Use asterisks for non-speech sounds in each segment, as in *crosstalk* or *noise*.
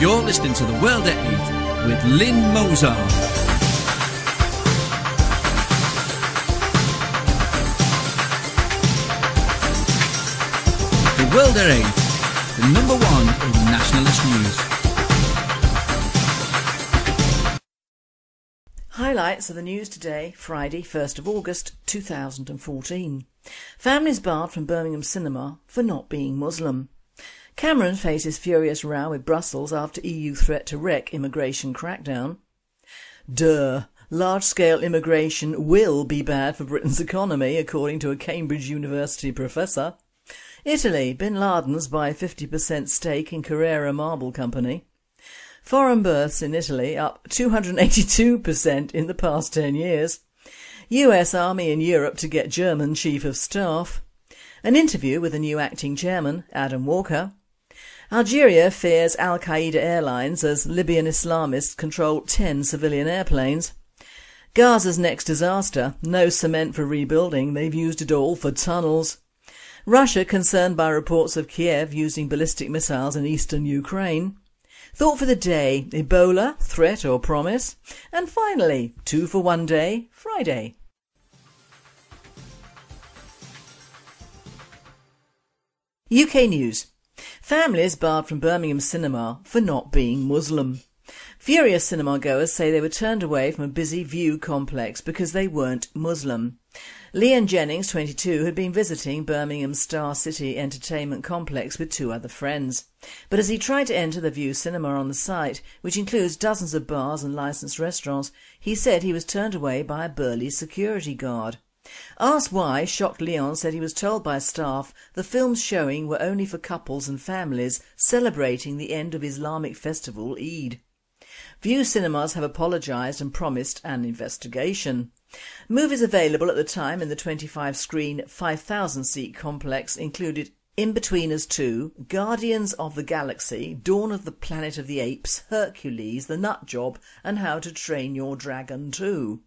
You're listening to The World at 8 with Lynne Mozar. The World at 8, the number one in nationalist news. Highlights of the news today, Friday 1st of August 2014. Families barred from Birmingham cinema for not being Muslim. Cameron faces furious row with Brussels after EU threat to wreck immigration crackdown. Duh. Large-scale immigration will be bad for Britain's economy, according to a Cambridge University professor. Italy, Bin Laden's buy 50% stake in Carrara Marble Company. Foreign births in Italy up 282% in the past 10 years. US Army in Europe to get German Chief of Staff. An interview with the new acting chairman, Adam Walker. Algeria fears Al Qaeda Airlines as Libyan Islamists control 10 civilian airplanes. Gaza's next disaster, no cement for rebuilding, they've used it all for tunnels. Russia concerned by reports of Kiev using ballistic missiles in eastern Ukraine. Thought for the day, Ebola, threat or promise? And finally, two for one day, Friday. UK News Families barred from Birmingham cinema for not being Muslim. Furious cinema goers say they were turned away from a busy Vue complex because they weren't Muslim. Leon Jennings, 22, had been visiting Birmingham's Star City Entertainment Complex with two other friends. But as he tried to enter the Vue cinema on the site, which includes dozens of bars and licensed restaurants, he said he was turned away by a burly security guard. Asked why, shocked Leon said he was told by staff the films showing were only for couples and families celebrating the end of Islamic festival Eid. Vue cinemas have apologised and promised an investigation. Movies available at the time in the 25-screen 5,000-seat complex included in Inbetweeners 2, Guardians of the Galaxy, Dawn of the Planet of the Apes, Hercules, The Nut Job and How to Train Your Dragon 2.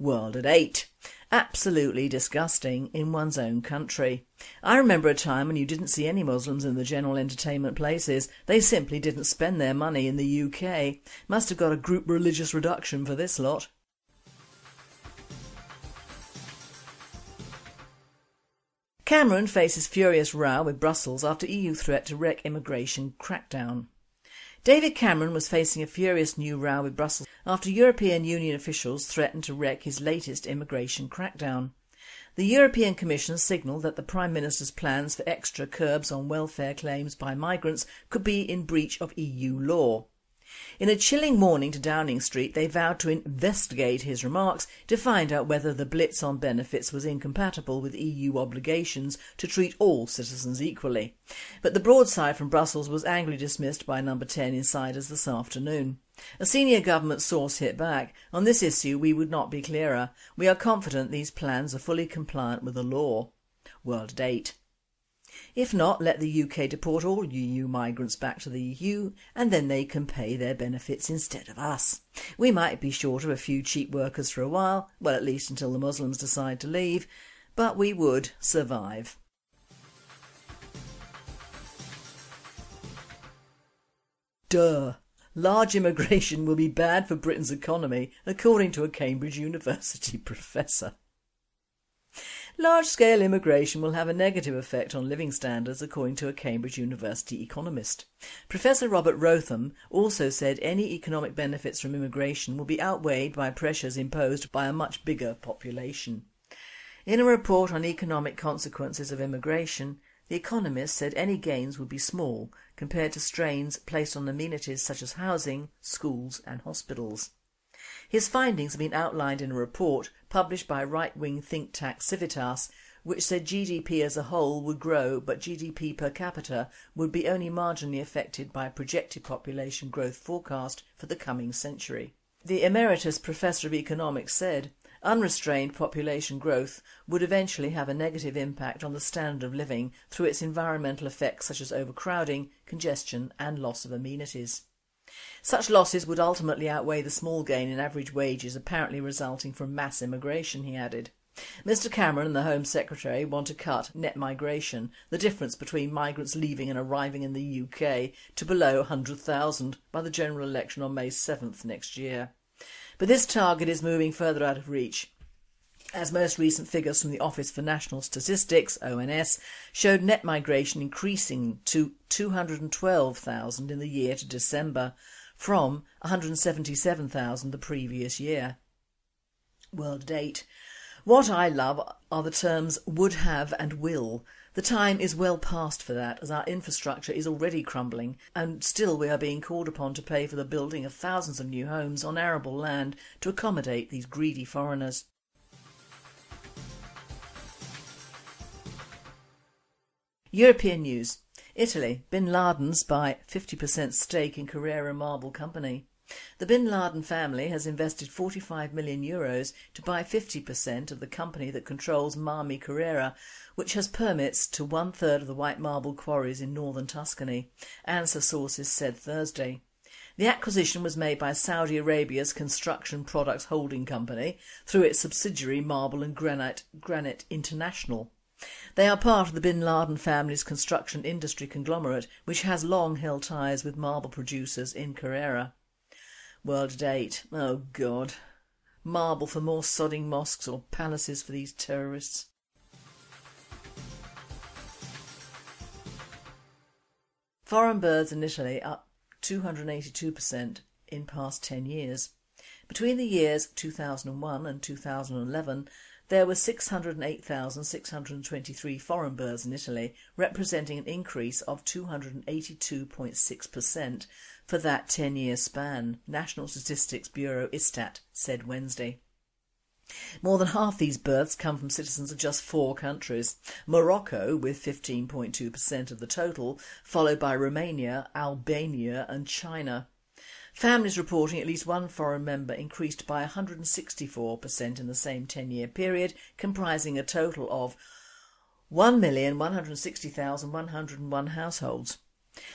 World at 8. Absolutely disgusting in one's own country. I remember a time when you didn't see any Muslims in the general entertainment places. They simply didn't spend their money in the UK. Must have got a group religious reduction for this lot. Cameron faces furious row with Brussels after EU threat to wreck immigration crackdown. David Cameron was facing a furious new row with Brussels after European Union officials threatened to wreck his latest immigration crackdown. The European Commission signalled that the Prime Minister's plans for extra curbs on welfare claims by migrants could be in breach of EU law. In a chilling warning to Downing Street they vowed to investigate his remarks to find out whether the blitz on benefits was incompatible with EU obligations to treat all citizens equally. But the broadside from Brussels was angrily dismissed by number 10 insiders this afternoon. A senior government source hit back, on this issue we would not be clearer. We are confident these plans are fully compliant with the law. World at 8. If not, let the UK deport all EU migrants back to the EU and then they can pay their benefits instead of us. We might be short of a few cheap workers for a while, well at least until the Muslims decide to leave, but we would survive. Duh. Large immigration will be bad for Britain's economy, according to a Cambridge University *laughs* professor. Large-scale immigration will have a negative effect on living standards according to a Cambridge University economist. Professor Robert Rowthorn also said any economic benefits from immigration will be outweighed by pressures imposed by a much bigger population. In a report on economic consequences of immigration, the economist said any gains would be small compared to strains placed on amenities such as housing, schools and hospitals. His findings have been outlined in a report published by right-wing think tank Civitas which said GDP as a whole would grow but GDP per capita would be only marginally affected by a projected population growth forecast for the coming century. The emeritus professor of economics said unrestrained population growth would eventually have a negative impact on the standard of living through its environmental effects such as overcrowding, congestion and loss of amenities. Such losses would ultimately outweigh the small gain in average wages apparently resulting from mass immigration, he added. Mr Cameron and the Home Secretary want to cut net migration, the difference between migrants leaving and arriving in the UK, to below 100,000 by the general election on May 7th next year. But this target is moving further out of reach as most recent figures from the Office for National Statistics, ONS, showed net migration increasing to 212,000 in the year to December, from 177,000 the previous year. World at 8. What I love are the terms would have and will. The time is well past for that as our infrastructure is already crumbling and still we are being called upon to pay for the building of thousands of new homes on arable land to accommodate these greedy foreigners. European news. Italy, Bin Laden's buy 50% stake in Carrara Marble Company. The Bin Laden family has invested 45 million euros to buy 50% of the company that controls Marmi Carrara, which has permits to one third of the white marble quarries in northern Tuscany, ANSA sources said Thursday. The acquisition was made by Saudi Arabia's Construction Products Holding Company through its subsidiary Marble and Granite, Granite International. They are part of the Bin Laden family's construction industry conglomerate which has long held ties with marble producers in Carrara. World date. Oh God. Marble for more sodding mosques or palaces for these terrorists. Foreign birds in Italy up 282% in past 10 years. Between the years 2001 and 2011, there were 608,623 foreign birds in Italy, representing an increase of 282.6% for that 10-year span, National Statistics Bureau Istat said Wednesday. More than half these births come from citizens of just four countries. Morocco, with 15.2% of the total, followed by Romania, Albania and China. Families reporting at least one foreign member increased by 164% in the same 10-year period, comprising a total of 1,160,101 households.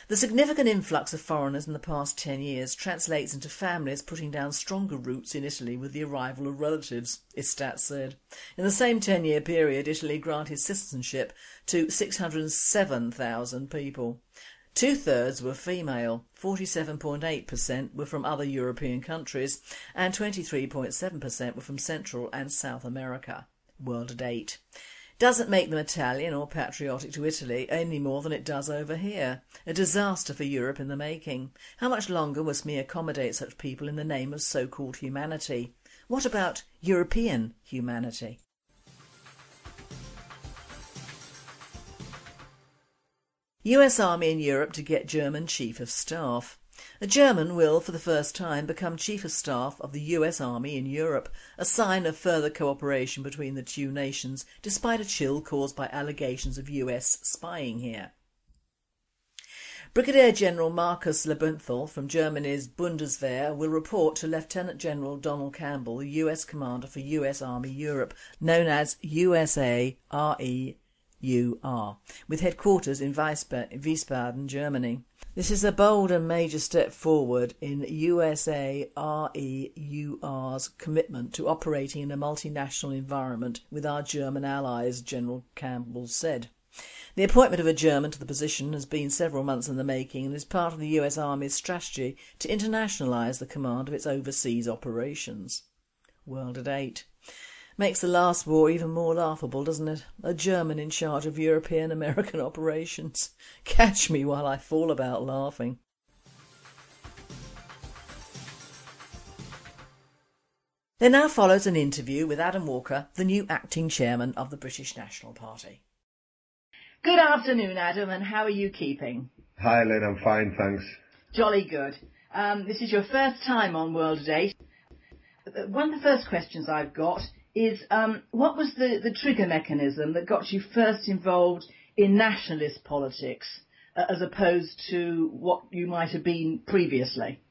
The significant influx of foreigners in the past 10 years translates into families putting down stronger roots in Italy with the arrival of relatives, Istat said. In the same 10 year period, Italy granted citizenship to 607,000 people. Two thirds were female, 47.8% were from other European countries, and 23.7% were from Central and South America. World at 8 doesn't make them Italian or patriotic to Italy any more than it does over here. A disaster for Europe in the making. How much longer must we accommodate such people in the name of so-called humanity? What about European humanity? US Army in Europe to get German Chief of Staff. A German will for the first time become Chief of Staff of the US Army in Europe, a sign of further cooperation between the two nations despite a chill caused by allegations of US spying here. Brigadier General Markus Laubenthal from Germany's Bundeswehr will report to Lieutenant General Donald Campbell, the US Commander for US Army Europe, known as USARE UR, with headquarters in Wiesbaden, Germany. This is a bold and major step forward in USAREUR's commitment to operating in a multinational environment with our German allies, General Campbell said. The appointment of a German to the position has been several months in the making and is part of the US Army's strategy to internationalise the command of its overseas operations. World at 8. Makes the last war even more laughable, doesn't it? A German in charge of European American *laughs* operations. Catch me while I fall about laughing. There now follows an interview with Adam Walker, the new acting chairman of the British National Party. Good afternoon, Adam, and how are you keeping? Hi, Lynne. I'm fine, thanks. Jolly good. Um, this is your first time on World at 8. One of the first questions I've got is um, what was the, the trigger mechanism that got you first involved in nationalist politics uh, as opposed to what you might have been previously?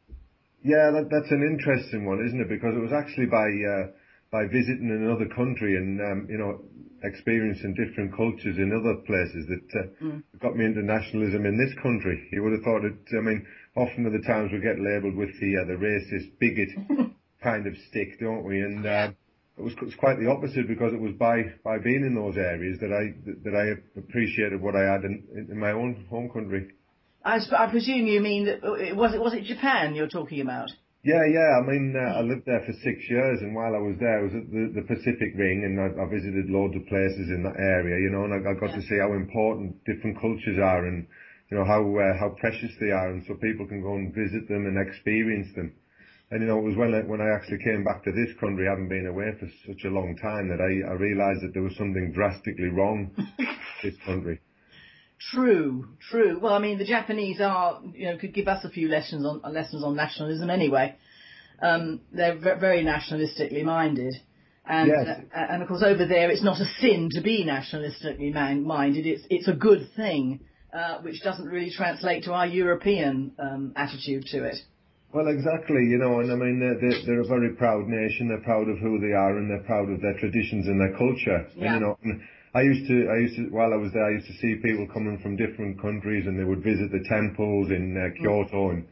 Yeah, that, that's an interesting one, isn't it? Because it was actually by uh, by visiting another country and um, you know experiencing different cultures in other places that uh, mm. got me into nationalism in this country. You would have thought it. I mean, often at the times we get labelled with the uh, the racist bigot *laughs* kind of stick, don't we? And uh, it was, quite the opposite because it was by, by being in those areas that I that I appreciated what I had in, in my own home country. I, I presume you mean that uh, was it was it Japan you're talking about? Yeah, yeah. I mean, uh, I lived there for six years, and while I was there, I was at the, the Pacific Ring, and I, I visited loads of places in that area, you know, and I, I got to see how important different cultures are, and you know how uh, how precious they are, and so people can go and visit them and experience them. And you know, it was when I, when I actually came back to this country, having been away for such a long time, that I, I realised that there was something drastically wrong with *laughs* this country. True, true. Well, I mean, the Japanese are, you know, could give us a few lessons on lessons on nationalism anyway. Um, they're ve- very nationalistically minded, and Yes. uh, and of course over there it's not a sin to be nationalistically minded. It's it's a good thing, uh, which doesn't really translate to our European um, attitude to it. Well, exactly, you know, and I mean, they're, they're, a very proud nation. They're proud of who they are, and they're proud of their traditions and their culture. Yeah. And, you know, and I used to, I used to, while I was there, I used to see people coming from different countries, and they would visit the temples in uh, Kyoto, and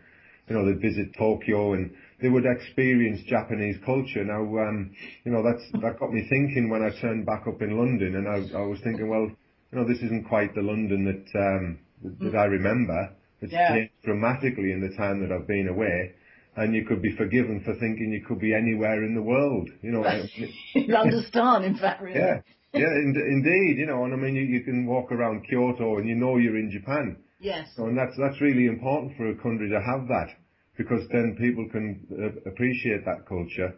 you know, they'd visit Tokyo, and they would experience Japanese culture. Now, um, you know, that's that got me thinking when I turned back up in London, and I, I was thinking, well, you know, this isn't quite the London that um, that, that I remember. It's Yeah. changed dramatically in the time that I've been away, and you could be forgiven for thinking you could be anywhere in the world. You know, *laughs* understand, in fact, really. yeah, yeah, in, indeed. You know, and I mean, you, you can walk around Kyoto and you know you're in Japan, Yes. so, and that's that's really important for a country to have that because then people can uh, appreciate that culture.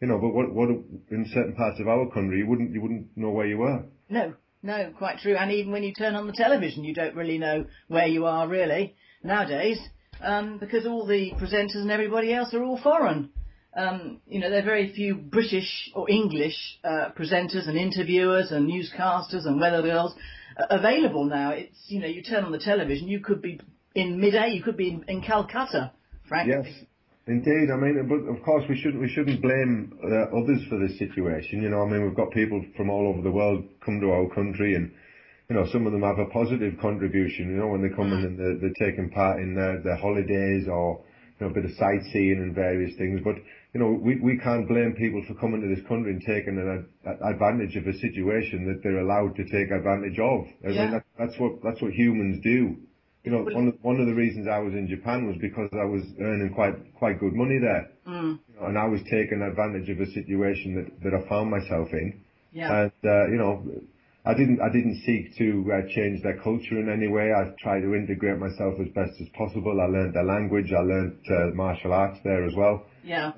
You know, but what what in certain parts of our country you wouldn't you wouldn't know where you were. No, no, quite true. And even when you turn on the television, you don't really know where you are really nowadays, um, because all the presenters and everybody else are all foreign. Um, you know, there are very few British or English uh, presenters and interviewers and newscasters and weather girls uh, available now. It's you know, you turn on the television, you could be in mid-air, you could be in, in Calcutta, frankly. Yes, indeed. I mean, but of course we shouldn't we shouldn't blame uh, others for this situation. You know, I mean, we've got people from all over the world come to our country, and you know, some of them have a positive contribution. You know, when they come in and they're, they're taking part in their, their holidays or you know, a bit of sightseeing and various things. But you know, we we can't blame people for coming to this country and taking an ad- advantage of a situation that they're allowed to take advantage of. I Yeah. mean, that, that's what that's what humans do. You know, one of, one of the reasons I was in Japan was because I was earning quite quite good money there, Mm, you know, and I was taking advantage of a situation that, that I found myself in. yeah. And uh, you know, I didn't I didn't seek to uh, change their culture in any way. I tried to integrate myself as best as possible. I learned their language. I learned uh, martial arts there as well. yeah.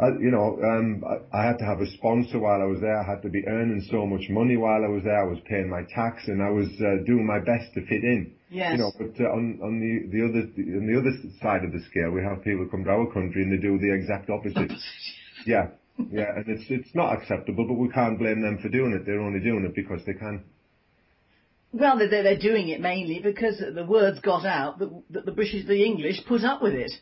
I, you know, um, I, I had to have a sponsor while I was there. I had to be earning so much money while I was there. I was paying my tax and I was uh, doing my best to fit in. Yes. You know, but uh, on on the the other on the other side of the scale, we have people come to our country and they do the exact opposite. *laughs* yeah, yeah, and it's it's not acceptable, but we can't blame them for doing it. They're only doing it because they can. Well, they're, they're doing it mainly because the words got out that, that the British, the English put up with it.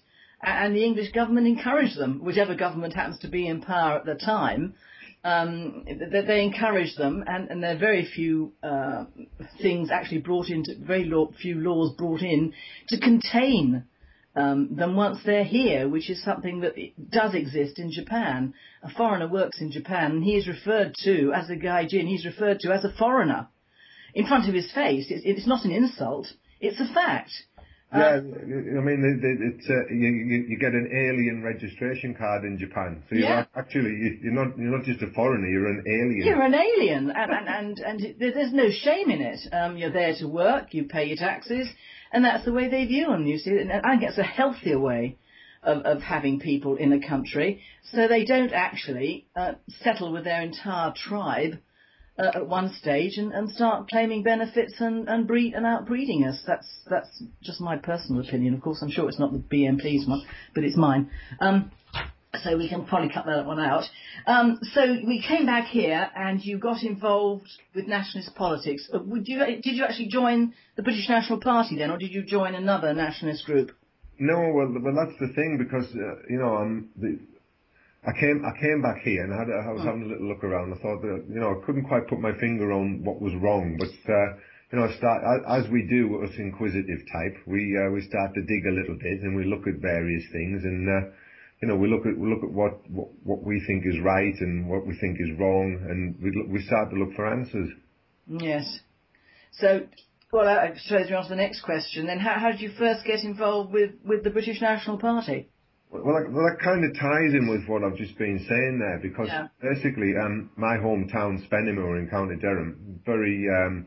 And the English government encouraged them, whichever government happens to be in power at the time, um, that they encourage them, and, and there are very few uh, things actually brought into, very law, few laws brought in to contain um, them once they're here, which is something that does exist in Japan. A foreigner works in Japan, and he is referred to as a gaijin. He's referred to as a foreigner in front of his face. It's, it's not an insult. It's a fact. Yeah, I mean, it- it- it's uh, you, you you get an alien registration card in Japan, so you're Yeah. actually you- you're not you're not just a foreigner, you're an alien. You're an alien, and and and, and there's no shame in it. Um, you're there to work. You pay your taxes, and that's the way they view them. You see, and I think it's a healthier way of, of having people in a country, so they don't actually uh, settle with their entire tribe uh, at one stage and, and start claiming benefits and, and breed and outbreeding us. That's that's just my personal opinion. Of course, I'm sure it's not the BNP's one, but it's mine. Um, so we can probably cut that one out. Um, so we came back here, and you got involved with nationalist politics. Uh, Would you, did you actually join the British National Party then, or did you join another nationalist group? No, well, well, that's the thing because uh, you know, um, the, I came I came back here and I, had I was having a little look around. I thought that you know I couldn't quite put my finger on what was wrong, but uh, you know, I start as, we do, us inquisitive type, we uh, we start to dig a little bit and we look at various things and. You know, we look at we look at what, what what we think is right and what we think is wrong, and we look, we start to look for answers. Yes. So, well, I suppose on to the next question. Then, how, how did you first get involved with, with the British National Party? Well, that, well, that kind of ties in with what I've just been saying there, because Yeah. basically, um, my hometown, Spennymoor in County Durham, very, um,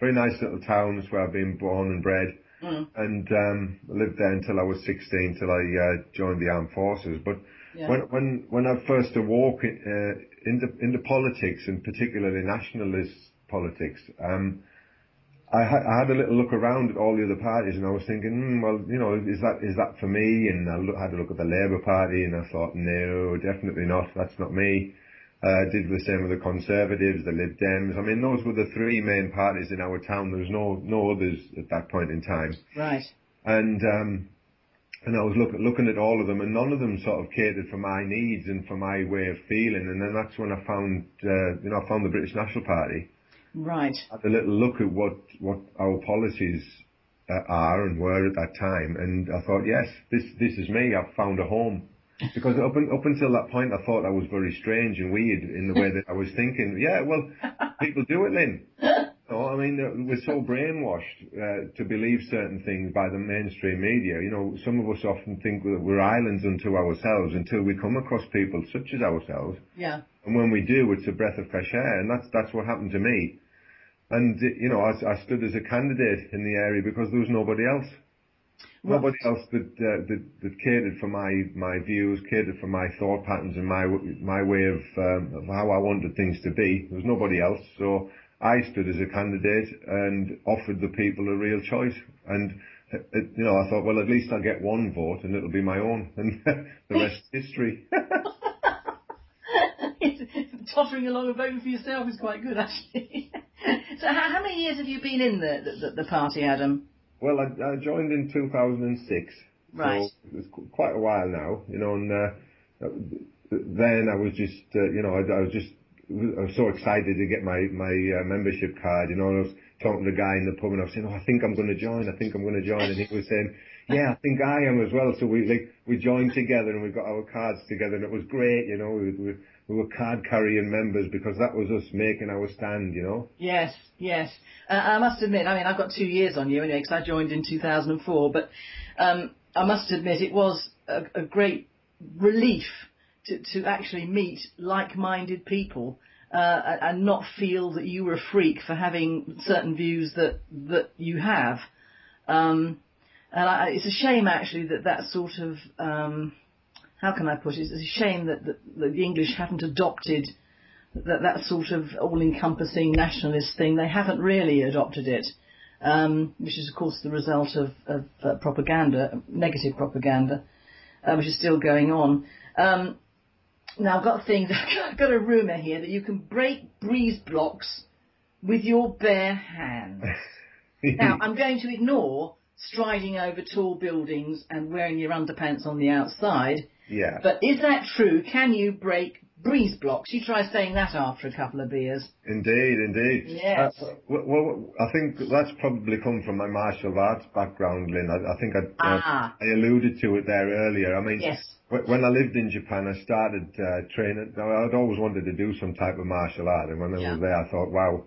very nice little town. It's where I've been born and bred, Mm. and um, lived there until I was 16, till I uh, joined the armed forces. But Yeah. when when when I first awoke uh, into into politics, and particularly nationalist politics, um, I had, I had a little look around at all the other parties, and I was thinking, hmm, well, you know, is that is that for me? And I look, had a look at the Labour Party, and I thought, no, definitely not. That's not me. Uh, did the same with the Conservatives, the Lib Dems. I mean, those were the three main parties in our town. There was no no others at that point in time. Right. And um, and I was look, looking at all of them, and none of them sort of catered for my needs and for my way of feeling. And then that's when I found, uh, you know, I found the British National Party Right. had a little look at what what our policies uh, are and were at that time, and I thought, yes, this this is me. I've found a home. Because up un, up until that point, I thought I was very strange and weird in the way that I was thinking. Yeah, well, people do it, Lynne. No, *laughs* I mean, uh, we're so brainwashed uh, to believe certain things by the mainstream media. You know, some of us often think that we're islands unto ourselves until we come across people such as ourselves. Yeah. And when we do, it's a breath of fresh air, and that's that's what happened to me. And you know, I, I stood as a candidate in the area because there was nobody else, nobody else that, uh, that that catered for my my views, catered for my thought patterns and my my way of, um, of how I wanted things to be. There was nobody else, so I stood as a candidate and offered the people a real choice. And uh, uh, you know, I thought, well, at least I'll get one vote, and it'll be my own, *laughs* and the rest is history. *laughs* Tottering along and voting for yourself is quite good, actually. *laughs* so, how, how many years have you been in the, the, the party, Adam? Well, I, I joined in 2006. Right. So it's quite a while now, you know, and uh, then I was just, uh, you know, I, I was just, I was so excited to get my, my uh, membership card, you know, and I was talking to the guy in the pub and I was saying, oh, I think I'm going to join, I think I'm going to join. And he was saying, yeah, I think I am as well. So we, like, we joined together and we got our cards together and it was great, you know, we, we, we were card carrying members because that was us making our stand, you know. Yes, yes. Uh, I must admit, I mean, I've got two years on you anyway, because I joined in 2004, but um, I must admit it was a, a great relief to, to actually meet like-minded people uh, and not feel that you were a freak for having certain views that, that you have. Um, and I, it's a shame actually that that sort of, um, how can I put it, it's a shame that, that, that the English haven't adopted that that sort of all-encompassing nationalist thing. They haven't really adopted it, um, which is of course the result of, of uh, propaganda, negative propaganda, uh, which is still going on. Um, now I've got a thing, *laughs* I've got a rumour here that you can break breeze blocks with your bare hands. *laughs* now I'm going to ignore striding over tall buildings and wearing your underpants on the outside. Yeah. But is that true? Can you break breeze blocks? You try saying that after a couple of beers. Indeed, indeed. Yes. Uh, well, well, I think that's probably come from my martial arts background, Lynne. I, I think I, uh, Ah. I alluded to it there earlier. I mean, Yes. when I lived in Japan, I started uh, training. I'd always wanted to do some type of martial art, and when I Yeah. was there, I thought, wow,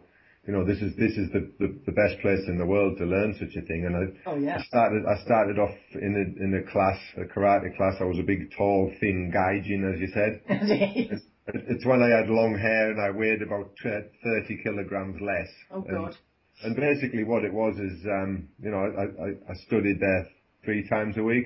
you know, this is this is the, the, the best place in the world to learn such a thing. And I, Oh, yeah. I started I started off in a in a class, a karate class. I was a big, tall, thin gaijin, as you said. *laughs* It- It's when I had long hair and I weighed about 30 kilograms less. oh And- God. And basically what it was is, um, you know, I, I, I studied there three times a week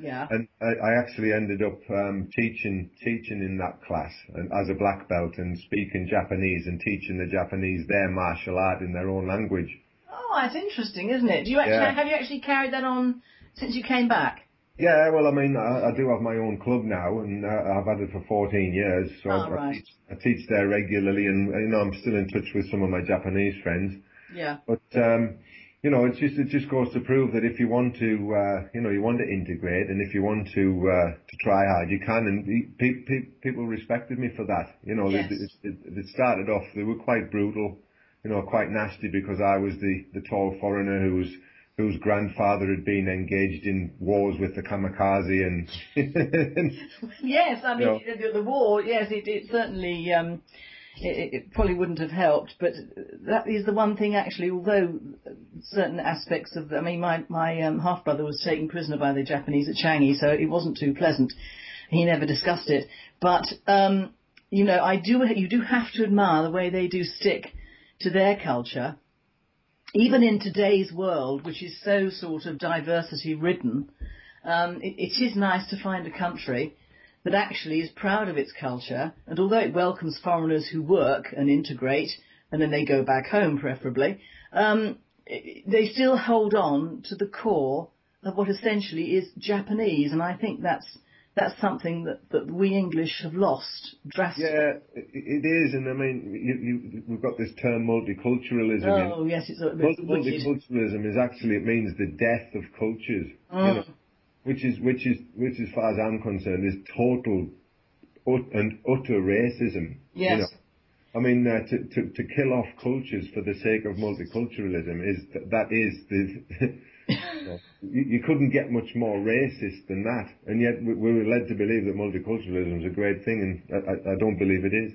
Yeah. and I, I actually ended up um, teaching teaching in that class and as a black belt and speaking Japanese and teaching the Japanese their martial art in their own language. Oh, that's interesting, isn't it? Do you actually Yeah. have you actually carried that on since you came back? Yeah, well, I mean, I, I do have my own club now, and uh, I've had it for 14 years. So Oh, I, I, right. teach, I teach there regularly, and you know, I'm still in touch with some of my Japanese friends. Yeah. But um, you know, it's just it just goes to prove that if you want to, uh, you know, you want to integrate, and if you want to uh, to try hard, you can. And pe- pe- people respected me for that. You know, Yes. it, it, it started off they were quite brutal, you know, quite nasty because I was the the tall foreigner who was whose grandfather had been engaged in wars with the kamikaze and *laughs* yes, I mean No. the, the war. Yes, it, it certainly um, it, it probably wouldn't have helped, but that is the one thing actually. Although certain aspects of, the, I mean, my my um, half brother was taken prisoner by the Japanese at Changi, so it wasn't too pleasant. He never discussed it, but um, you know, I do. You do have to admire the way they do stick to their culture even in today's world, which is so sort of diversity ridden, um, it, it is nice to find a country that actually is proud of its culture, and although it welcomes foreigners who work and integrate, and then they go back home preferably, um, they still hold on to the core of what essentially is Japanese, and I think that's that's something that, that we English have lost drastically. yeah, it, is. And I mean, you, you, we've got this term multiculturalism. Oh yes, it's a bit Multi- wicked. Multiculturalism is actually it means the death of cultures, you Mm. know, which is which is which, as far as I'm concerned, is total and utter racism. You Yes. know? I mean, uh, to, to to kill off cultures for the sake of multiculturalism is that is the. *laughs* you, you couldn't get much more racist than that, and yet we, we were led to believe that multiculturalism is a great thing, and I, I, don't believe it is.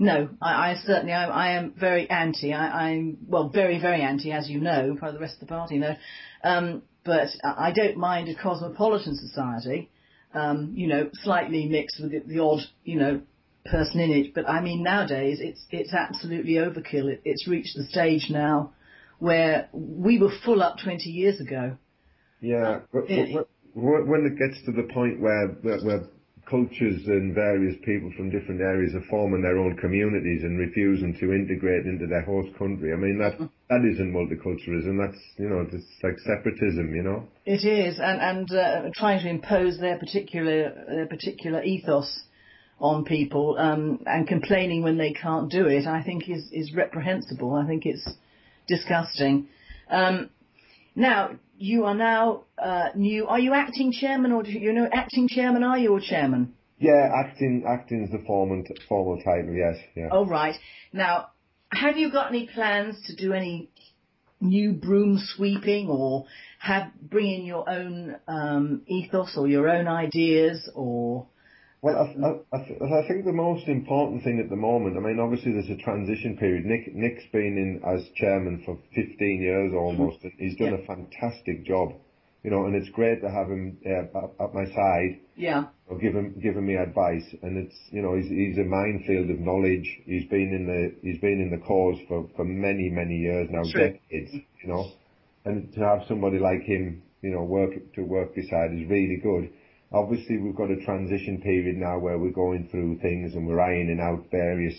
No, I, I certainly I, I am very anti. I, I'm well, very very anti, as you know, probably the rest of the party know. Um, but I don't mind a cosmopolitan society, um, you know, slightly mixed with the, the odd, you know, person in it. But I mean, nowadays it's it's absolutely overkill. It, it's reached the stage now where we were full up 20 years ago. Yeah, but, but when when it gets to the point where, where where cultures and various people from different areas are forming their own communities and refusing to integrate into their host country, I mean that that isn't multiculturalism. That's you know, it's like separatism. You know. It is, and and uh, trying to impose their particular their particular ethos on people um, and complaining when they can't do it, I think is is reprehensible. I think it's disgusting. Um, now you are now uh, new. Are you acting chairman or do you know acting chairman? Are you or chairman? Yeah, acting acting is the formal formal title. Yes, yeah. Oh right. Now, have you got any plans to do any new broom sweeping or have bring in your own um, ethos or your own ideas or Well, I, I, I, th- I think the most important thing at the moment, I mean, obviously there's a transition period. Nick, Nick's been in as chairman for 15 years almost, and he's done Yeah. a fantastic job, you know, and it's great to have him uh, at, at my side, yeah or giving giving me advice. And it's, you know, he's he's a minefield of knowledge. He's been in the he's been in the cause for for many many years now, True. decades, you know, and to have somebody like him, you know, work to work beside is really good. Obviously, we've got a transition period now where we're going through things and we're ironing out various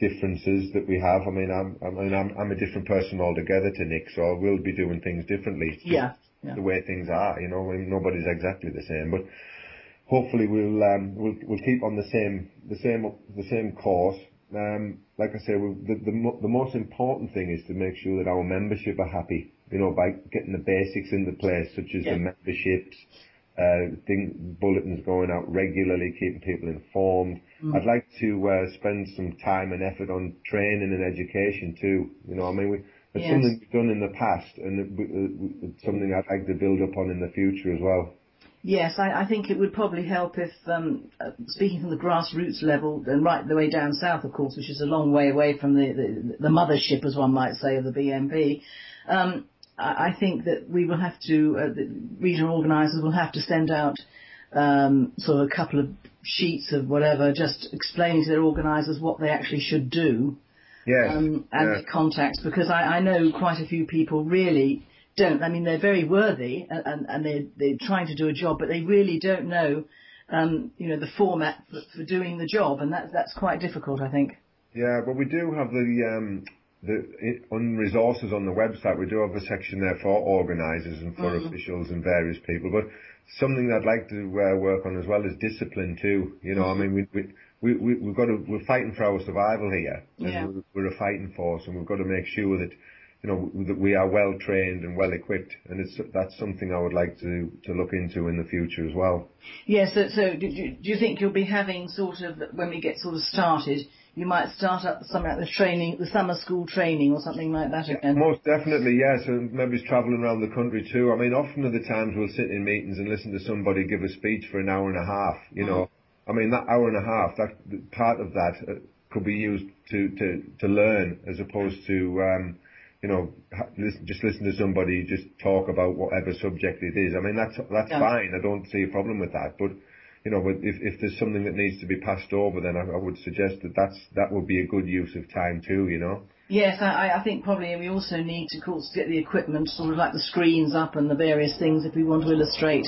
differences that we have. I mean, I'm, I mean, I'm, I'm a different person altogether to Nick, so I will be doing things differently. Yeah yeah The way things are, you know, nobody's exactly the same, but hopefully we'll, um, we'll, we'll keep on the same, the same, the same course. Um, like I say, we, the, the, mo- the most important thing is to make sure that our membership are happy, you know, by getting the basics into place, such as Yeah. the memberships, uh, thing, bulletins going out regularly, keeping people informed. I'd like to uh, spend some time and effort on training and education too. You know, I mean, we, it's Yes. something we've done in the past, and it, it's something I'd like to build upon in the future as well. Yes, I, I think it would probably help if, um, uh, speaking from the grassroots level, and right the way down south, of course, which is a long way away from the, the, the mothership, as one might say, of the BNP, um, I, I think that we will have to, uh, the regional organisers will have to send out um, sort of a couple of sheets of whatever, just explaining to their organisers what they actually should do Yes. um, and their contacts because I, I know quite a few people really don't. I mean, they're very worthy and, and, and they're, they're trying to do a job, but they really don't know, um, you know, the format for, for doing the job, and that's that's quite difficult, I think. Yeah, but we do have the um, the on resources on the website. We do have a section there for organisers and for officials and various people. But something I'd like to uh, work on as well is discipline too. You know, I mean, we we. We, we, we've got to, we're fighting for our survival here. Yeah. we're, we're a fighting force and we've got to make sure that, you know, that we are well trained and well equipped. And it's, that's something I would like to, to look into in the future as well. Yeah. So, so do do you think you'll be having sort of when we get sort of started, you might start up something like the training, the summer school training or something like that again. Most definitely, yes, and maybe travelling around the country too. I mean, often of the times we'll sit in meetings and listen to somebody give a speech for an hour and a half. You know, mm-hmm. I mean that hour and a half, that part of that uh, could be used to to to learn as opposed to. Um, you know, listen, just listen to somebody just talk about whatever subject it is. I mean, that's that's yeah. fine. I don't see a problem with that. But you know, if if there's something that needs to be passed over, then I, I would suggest that that's that would be a good use of time too. You know. Yes, I, I think probably we also need to, of course, get the equipment, sort of like the screens up and the various things if we want to illustrate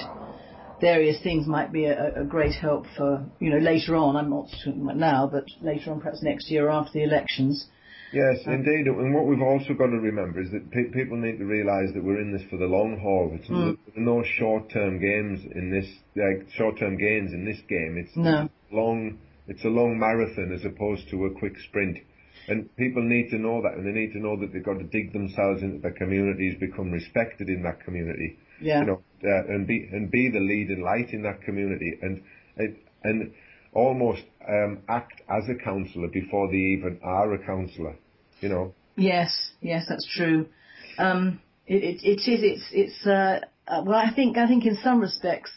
various things might be a, a great help for, you know, later on. I'm not talking about now, but later on, perhaps next year after the elections. Yes, um, indeed. And what we've also got to remember is that pe- people need to realise that we're in this for the long haul. It's mm. no short-term games in this, like short-term gains in this game. It's no. long. It's a long marathon as opposed to a quick sprint. And people need to know that, and they need to know that they've got to dig themselves into their communities, become respected in that community. Yeah. You know, uh, and be and be the leading light in that community, and and almost um, act as a councillor before they even are a councillor. You know. Yes, yes, that's true. Um, it, it, it is. It's. It's. Uh, uh, well, I think. I think in some respects,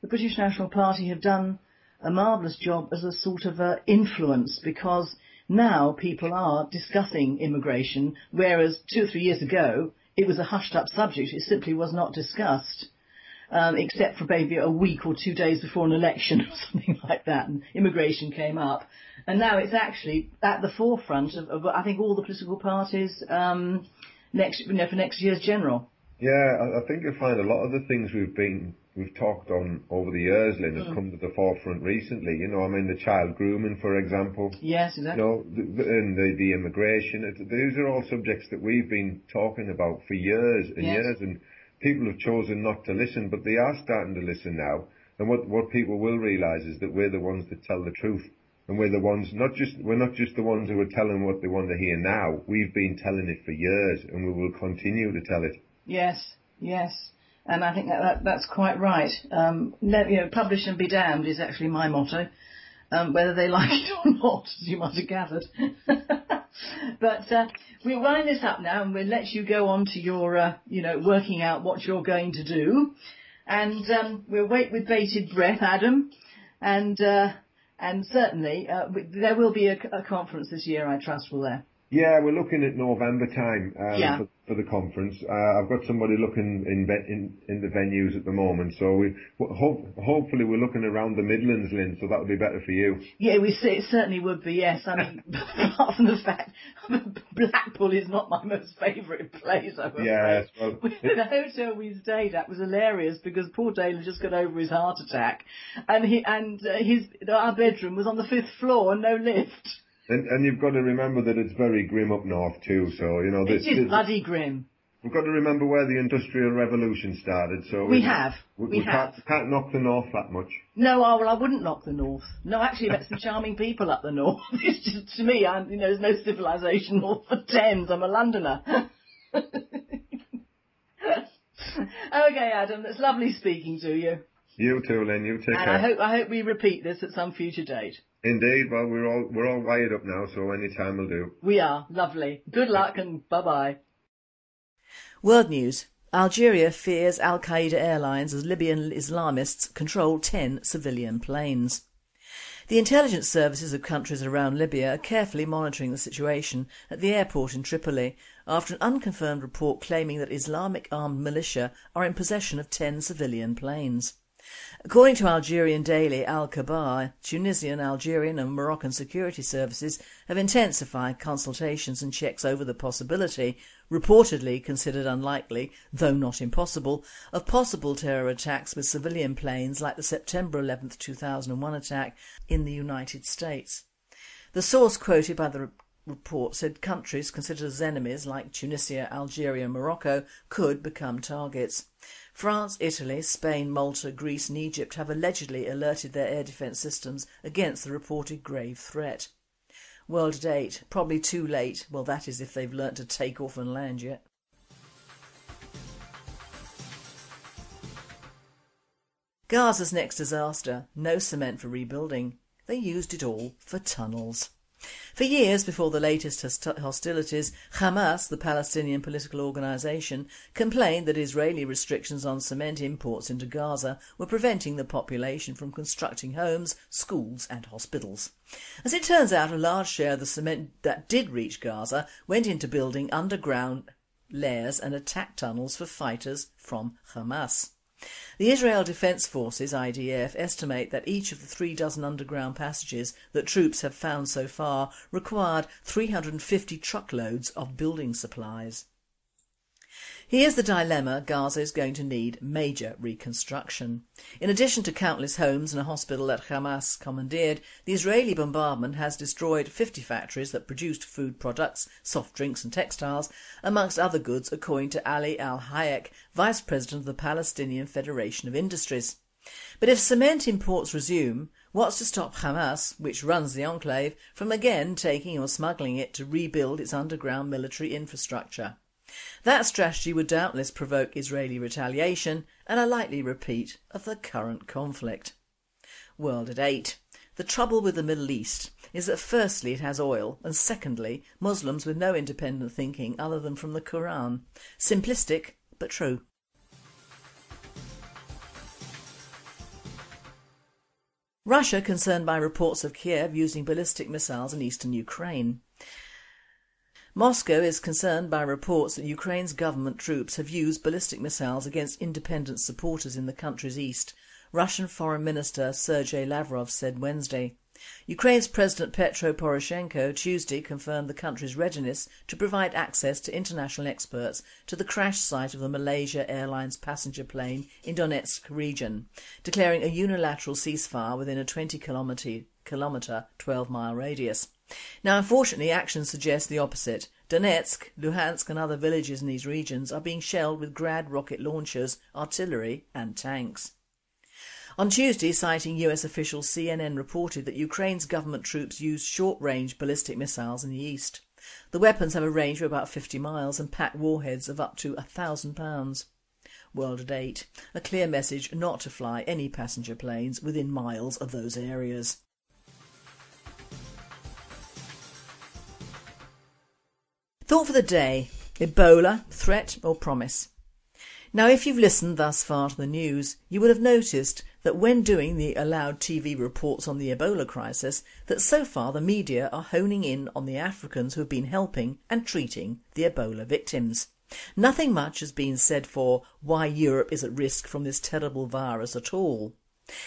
the British National Party have done a marvellous job as a sort of uh, influence because now people are discussing immigration, whereas two or three years ago it was a hushed up subject. It simply was not discussed except for maybe a week or two days before an election *laughs* or something like that, and immigration came up. And now it's actually at the forefront of, of I think, all the political parties um, next, you know, for next year's general. Yeah, I, I think you'll find a lot of the things we've been we've talked on over the years, Lynne, have mm. come to the forefront recently. You know, I mean, the child grooming, for example. Yes, exactly. You know, the, and the, the immigration. It, these are all subjects that we've been talking about for years and yes. years. And people have chosen not to listen, but they are starting to listen now. And what, what people will realise is that we're the ones that tell the truth. And we're the ones, not just, we're not just the ones who are telling what they want to hear now. We've been telling it for years and we will continue to tell it. Yes, yes. And I think that, that that's quite right. Um, you know, publish and be damned is actually my motto. Um, whether they like *laughs* it or not, as you might have gathered. *laughs* but uh, we'll wind this up now and we'll let you go on to your, uh, you know, working out what you're going to do. And um, we'll wait with bated breath, Adam. And uh, and certainly uh, there will be a, a, conference this year, I trust, will there? Yeah, we're looking at November time um, yeah. for, for, the conference. Uh, I've got somebody looking in, in, in the venues at the moment, so we hope, hopefully we're looking around the Midlands, Lynne. So that would be better for you. Yeah, we it certainly would be. Yes, I mean, *laughs* apart from the fact *laughs* Blackpool is not my most favourite place. I'm yes, well, *laughs* the hotel we stayed at was hilarious because poor Dale had just got over his heart attack, and he and uh, his our bedroom was on the fifth floor and no lift. And, and you've got to remember that it's very grim up north too. So you know, this, is bloody grim. We've got to remember where the industrial revolution started. So we, we have. We, we, we have. Can't, can't, knock the north that much. No, oh, well, I wouldn't knock the north. No, actually, that's some charming people up the north. *laughs* It's just to me, I'm, you know, there's no civilization north for Thames. I'm a Londoner. *laughs* okay, Adam, it's lovely speaking to you. You too, Lynne. You take and care. I hope I hope we repeat this at some future date. Indeed. Well, we're all we're all wired up now, so any time will do. We are lovely. Good luck and bye bye. World news. Algeria fears Al Qaeda airlines as Libyan Islamists control 10 civilian planes. The intelligence services of countries around Libya are carefully monitoring the situation at the airport in Tripoli after an unconfirmed report claiming that Islamic armed militia are in possession of 10 civilian planes. According to Algerian daily Al Khabar, Tunisian, Algerian and Moroccan security services have intensified consultations and checks over the possibility, reportedly considered unlikely, though not impossible, of possible terror attacks with civilian planes like the September 11, 2001 attack in the United States. The source quoted by the report said countries considered as enemies like Tunisia, Algeria and Morocco could become targets. France, Italy, Spain, Malta, Greece and Egypt have allegedly alerted their air defence systems against the reported grave threat. World at 8, probably too late, well that is if they've learnt to take off and land yet. Gaza's next disaster, no cement for rebuilding. They used it all for tunnels. For years before the latest hostilities, Hamas, the Palestinian political organisation, complained that Israeli restrictions on cement imports into Gaza were preventing the population from constructing homes, schools and hospitals. As it turns out, a large share of the cement that did reach Gaza went into building underground lairs and attack tunnels for fighters from Hamas. The Israel Defense Forces IDF estimate that each of the three dozen underground passages that troops have found so far required 350 truckloads of building supplies. Here's the dilemma Gaza is going to need major reconstruction. In addition to countless homes and a hospital that Hamas commandeered, the Israeli bombardment has destroyed 50 factories that produced food products, soft drinks and textiles, amongst other goods according to Ali Al-Hayek, Vice President of the Palestinian Federation of Industries. But if cement imports resume, what's to stop Hamas, which runs the enclave, from again taking or smuggling it to rebuild its underground military infrastructure? That strategy would doubtless provoke Israeli retaliation and a likely repeat of the current conflict. World at 8. The trouble with the Middle East is that firstly it has oil and secondly Muslims with no independent thinking other than from the Quran. Simplistic but true. Russia concerned by reports of Kiev using ballistic missiles in eastern Ukraine. Moscow is concerned by reports that Ukraine's government troops have used ballistic missiles against independent supporters in the country's east, Russian Foreign Minister Sergei Lavrov said Wednesday. Ukraine's President Petro Poroshenko Tuesday confirmed the country's readiness to provide access to international experts to the crash site of the Malaysia Airlines passenger plane in Donetsk region, declaring a unilateral ceasefire within a 20 kilometre, 12 mile radius. Now unfortunately actions suggest the opposite. Donetsk, Luhansk and other villages in these regions are being shelled with Grad rocket launchers, artillery and tanks. On Tuesday, citing US officials, CNN reported that Ukraine's government troops used short-range ballistic missiles in the east. The weapons have a range of about 50 miles and pack warheads of up to a thousand pounds. World at 8, a clear message not to fly any passenger planes within miles of those areas. Thought for the day, Ebola, threat or promise? Now if you've listened thus far to the news, you will have noticed that when doing the allowed TV reports on the Ebola crisis, that so far the media are honing in on the Africans who have been helping and treating the Ebola victims. Nothing much has been said for why Europe is at risk from this terrible virus at all.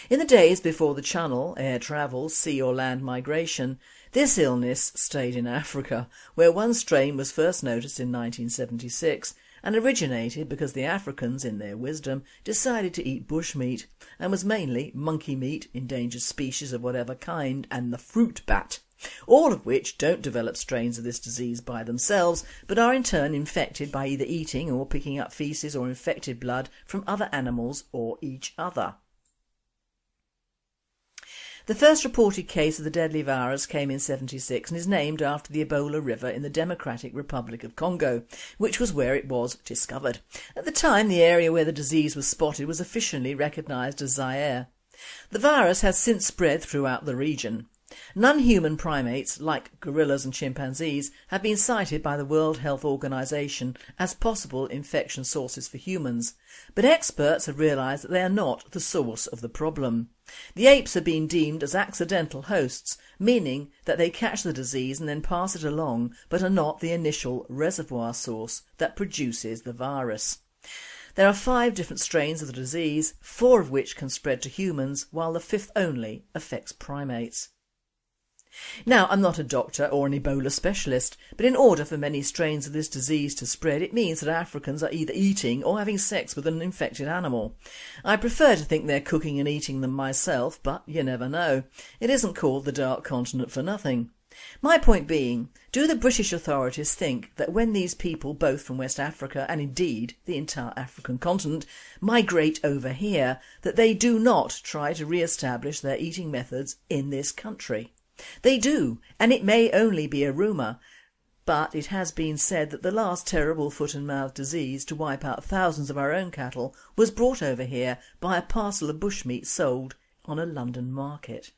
In the days before the channel, air travel, sea or land migration, this illness stayed in Africa, where one strain was first noticed in 1976 and originated because the Africans, in their wisdom, decided to eat bushmeat and was mainly monkey meat, endangered species of whatever kind and the fruit bat, all of which don't develop strains of this disease by themselves but are in turn infected by either eating or picking up faeces or infected blood from other animals or each other. The first reported case of the deadly virus came in 76 and is named after the Ebola River in the Democratic Republic of Congo, which was where it was discovered. At the time, the area where the disease was spotted was officially recognised as Zaire. The virus has since spread throughout the region. Non-human primates, like gorillas and chimpanzees, have been cited by the World Health Organization as possible infection sources for humans, but experts have realised that they are not the source of the problem. The apes have been deemed as accidental hosts, meaning that they catch the disease and then pass it along but are not the initial reservoir source that produces the virus. There are five different strains of the disease, four of which can spread to humans while the fifth only affects primates. Now, I'm not a doctor or an Ebola specialist, but in order for many strains of this disease to spread, it means that Africans are either eating or having sex with an infected animal. I prefer to think they're cooking and eating them myself, but you never know. It isn't called the Dark Continent for nothing. My point being, do the British authorities think that when these people, both from West Africa and indeed the entire African continent, migrate over here, that they do not try to re-establish their eating methods in this country? They do, and it may only be a rumour, but it has been said that the last terrible foot and mouth disease to wipe out thousands of our own cattle was brought over here by a parcel of bushmeat sold on a London market.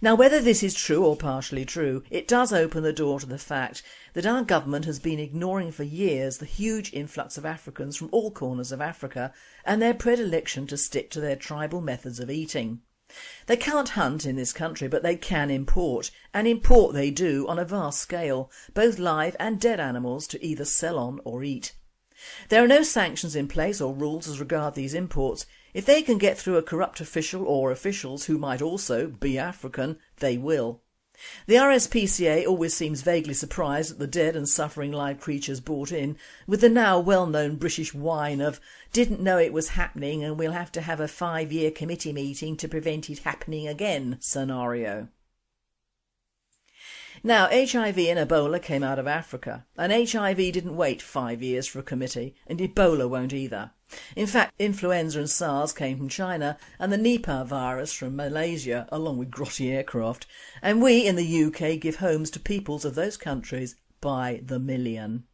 Now whether this is true or partially true, it does open the door to the fact that our government has been ignoring for years the huge influx of Africans from all corners of Africa and their predilection to stick to their tribal methods of eating. They can't hunt in this country but they can import, and import they do on a vast scale, both live and dead animals to either sell on or eat. There are no sanctions in place or rules as regard these imports. If they can get through a corrupt official or officials who might also be African, they will. The RSPCA always seems vaguely surprised at the dead and suffering live creatures brought in, with the now well-known British whine of didn't know it was happening and we'll have to have a five-year committee meeting to prevent it happening again scenario. Now, HIV and Ebola came out of Africa, and HIV didn't wait five years for a committee, and Ebola won't either. In fact, influenza and SARS came from China and the Nipah virus from Malaysia along with grotty aircraft and we in the UK give homes to peoples of those countries by the million.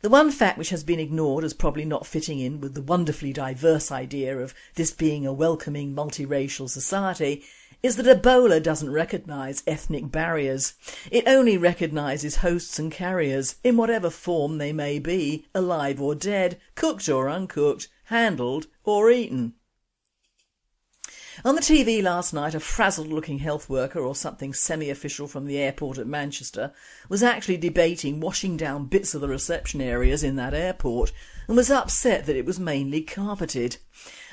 The one fact which has been ignored as probably not fitting in with the wonderfully diverse idea of this being a welcoming multiracial society is that Ebola doesn't recognise ethnic barriers. It only recognises hosts and carriers, in whatever form they may be, alive or dead, cooked or uncooked, handled or eaten. On the TV last night a frazzled looking health worker or something semi-official from the airport at Manchester was actually debating washing down bits of the reception areas in that airport and was upset that it was mainly carpeted.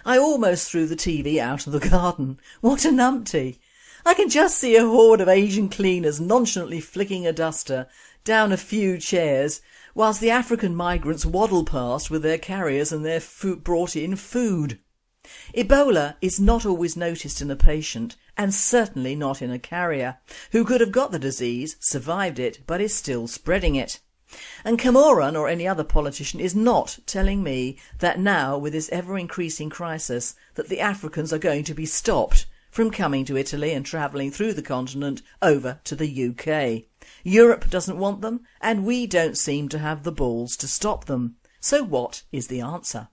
I almost threw the TV out of the garden. What a numpty. I can just see a horde of Asian cleaners nonchalantly flicking a duster down a few chairs whilst the African migrants waddle past with their carriers and their brought in food. Ebola is not always noticed in a patient and certainly not in a carrier who could have got the disease, survived it but is still spreading it. And Cameron or any other politician is not telling me that now with this ever increasing crisis that the Africans are going to be stopped from coming to Italy and travelling through the continent over to the UK. Europe doesn't want them and we don't seem to have the balls to stop them. So what is the answer?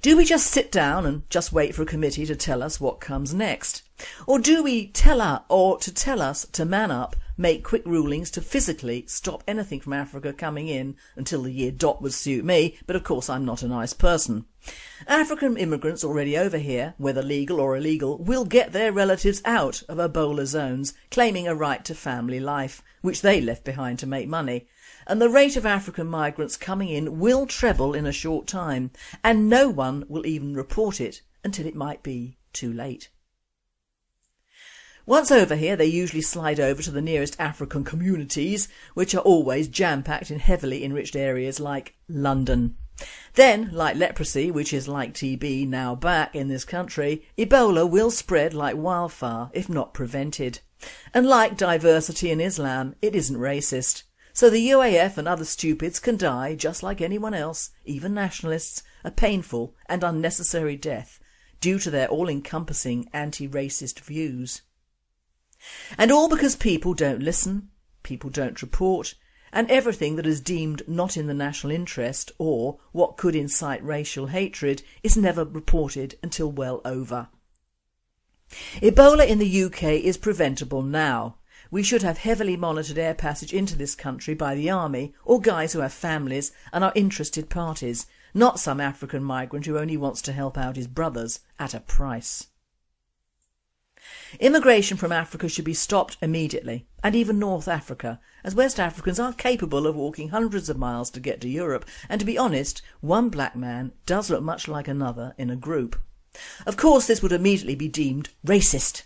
Do we just sit down and just wait for a committee to tell us what comes next? Or do we tell her or to tell us to man up, make quick rulings to physically stop anything from Africa coming in until the year dot would suit me, but of course I'm not a nice person. African immigrants already over here, whether legal or illegal, will get their relatives out of Ebola zones, claiming a right to family life, which they left behind to make money, and the rate of African migrants coming in will treble in a short time and no one will even report it until it might be too late. Once over here they usually slide over to the nearest African communities which are always jam-packed in heavily enriched areas like London. Then, like leprosy, which is like TB now back in this country, Ebola will spread like wildfire if not prevented. And like diversity in Islam, it isn't racist. So the UAF and other stupids can die just like anyone else, even nationalists, a painful and unnecessary death due to their all-encompassing anti-racist views. And all because people don't listen, people don't report, and everything that is deemed not in the national interest or what could incite racial hatred is never reported until well over. Ebola in the UK is preventable now we should have heavily monitored air passage into this country by the army or guys who have families and are interested parties, not some African migrant who only wants to help out his brothers at a price. Immigration from Africa should be stopped immediately, and even North Africa, as West Africans are capable of walking hundreds of miles to get to Europe, and to be honest, one black man does look much like another in a group. Of course this would immediately be deemed racist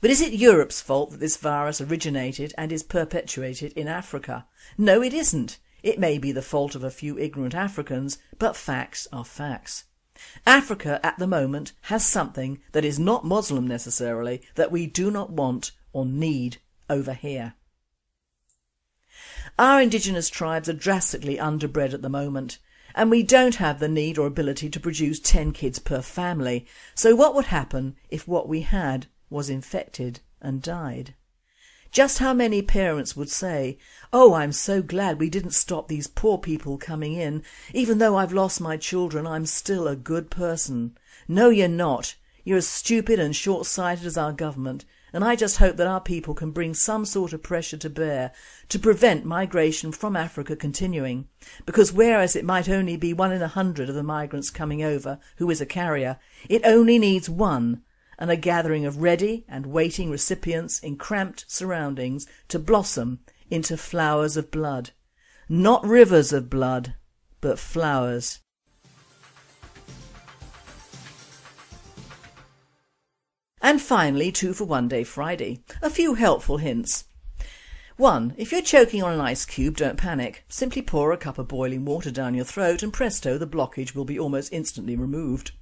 but is it Europe's fault that this virus originated and is perpetuated in Africa? No, it isn't. It may be the fault of a few ignorant Africans, but facts are facts. Africa at the moment has something that is not Muslim necessarily that we do not want or need over here. Our indigenous tribes are drastically underbred at the moment and we don't have the need or ability to produce 10 kids per family. So what would happen if what we had was infected and died. Just how many parents would say, oh I'm so glad we didn't stop these poor people coming in, even though I've lost my children I'm still a good person. No you're not, You're as stupid and short-sighted as our government. And I just hope that our people can bring some sort of pressure to bear to prevent migration from Africa continuing, because whereas it might only be one in a hundred of the migrants coming over who is a carrier, it only needs one and a gathering of ready and waiting recipients in cramped surroundings to blossom into flowers of blood. Not rivers of blood, but flowers. And finally, two for one day Friday. A few helpful hints. 1. If you're choking on an ice cube, don't panic. Simply pour a cup of boiling water down your throat and presto, the blockage will be almost instantly removed.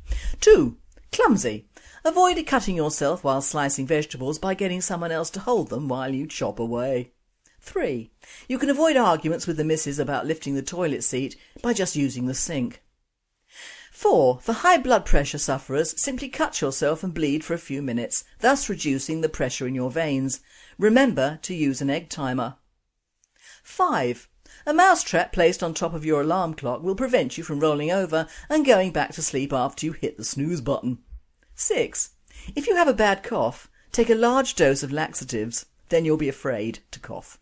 2. Clumsy. Avoid cutting yourself while slicing vegetables by getting someone else to hold them while you chop away. 3. You can avoid arguments with the missus about lifting the toilet seat by just using the sink. 4. For high blood pressure sufferers, simply cut yourself and bleed for a few minutes, thus reducing the pressure in your veins. Remember to use an egg timer. 5. A mousetrap placed on top of your alarm clock will prevent you from rolling over and going back to sleep after you hit the snooze button. 6. If you have a bad cough, take a large dose of laxatives, then you'll be afraid to cough.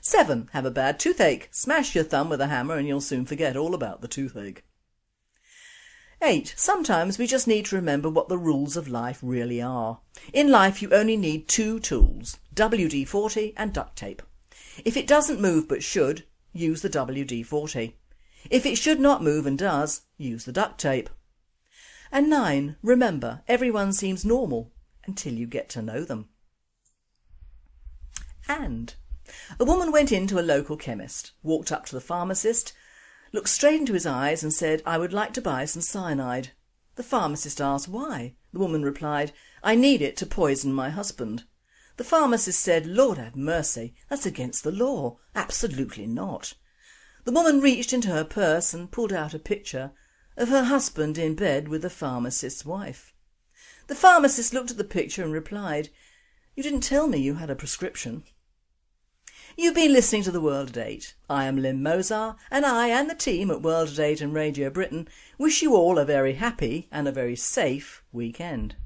7. Have a bad toothache, smash your thumb with a hammer and you'll soon forget all about the toothache. 8. Sometimes we just need to remember what the rules of life really are. In life you only need two tools, WD-40 and duct tape. If it doesn't move but should, use the WD-40. If it should not move and does, use the duct tape. And 9. Remember, everyone seems normal until you get to know them. And a woman went into a local chemist, walked up to the pharmacist looked straight into his eyes and said, I would like to buy some cyanide. The pharmacist asked why. The woman replied, I need it to poison my husband. The pharmacist said, Lord have mercy, that's against the law. Absolutely not. The woman reached into her purse and pulled out a picture of her husband in bed with the pharmacist's wife. The pharmacist looked at the picture and replied, You didn't tell me you had a prescription. You've been listening to The World at 8. I am Lynne Mozar and I and the team at World at 8 and Radio Britain wish you all a very happy and a very safe weekend.